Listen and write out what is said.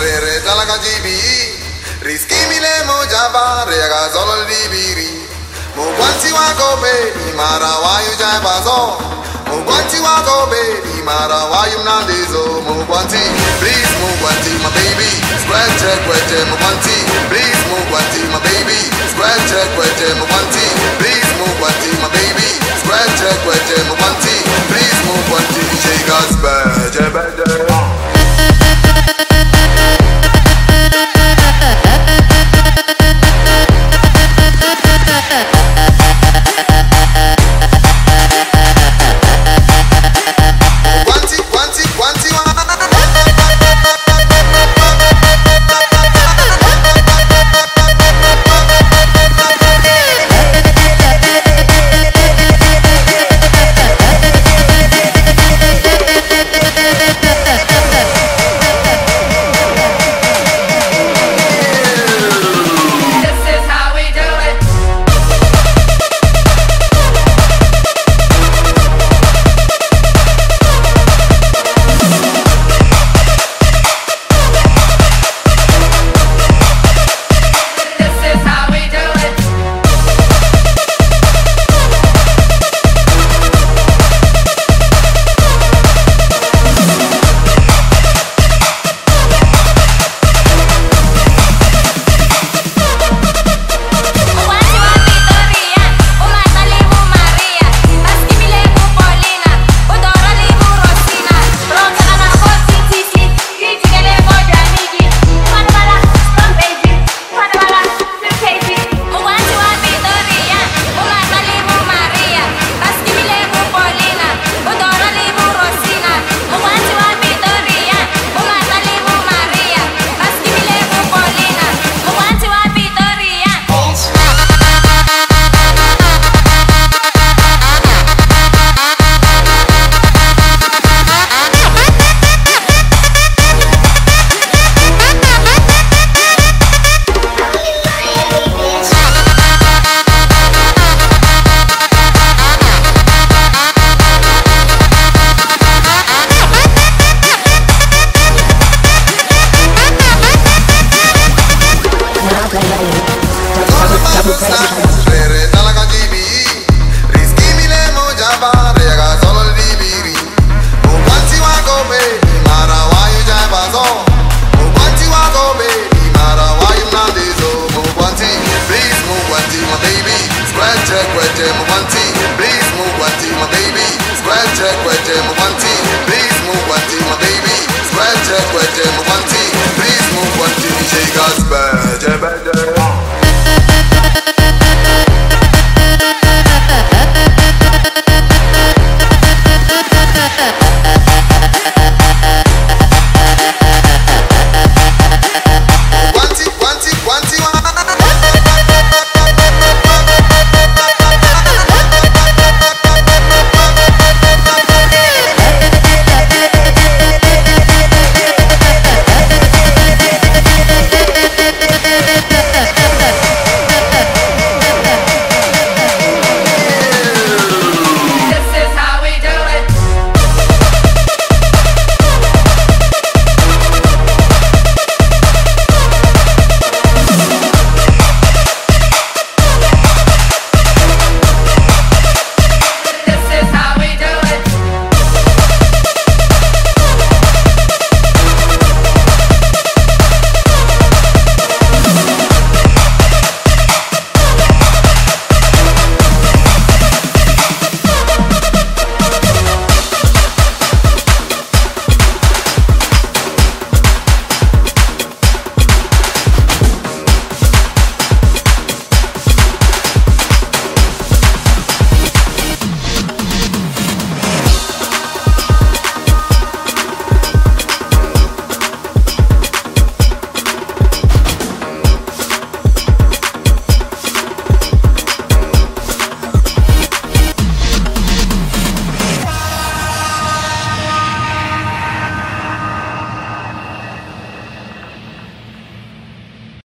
re re talaga gibi Riski mile mo jaba re aga zolol bibiri Mo gwanti wako baby mara wayu jaba zo. Mo gwanti wako baby mara wayu mnandezo Mo gwanti please mo gwanti my baby. Scratch check wete mo gwanti please mo gwanti my baby. check where Jim Monty.